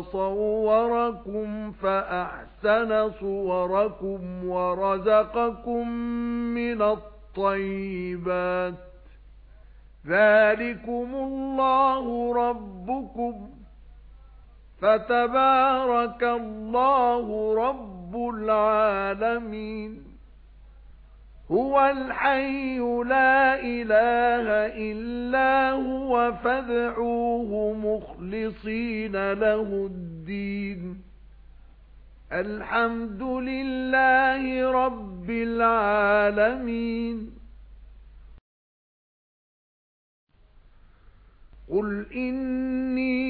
وَصَوَّرَكُمْ فَأَحْسَنَ صُوَرَكُمْ وَرَزَقَكُم مِّنَ الطَّيِّبَاتِ. ذَلِكُمُ اللَّهُ رَبُّكُمْ. فَتَبَارَكَ اللَّهُ رَبُّ الْعَالَمِينَ. هُوَ الْحَيُّ لَا إِلَٰهَ إِلَّا هُوَ فَادْعُوهُ مُخْلِصِينَ لَهُ الدِّينَ. الْحَمْدُ لِلَّهِ رَبِّ الْعَالَمِينَ. قُلْ إِنِّي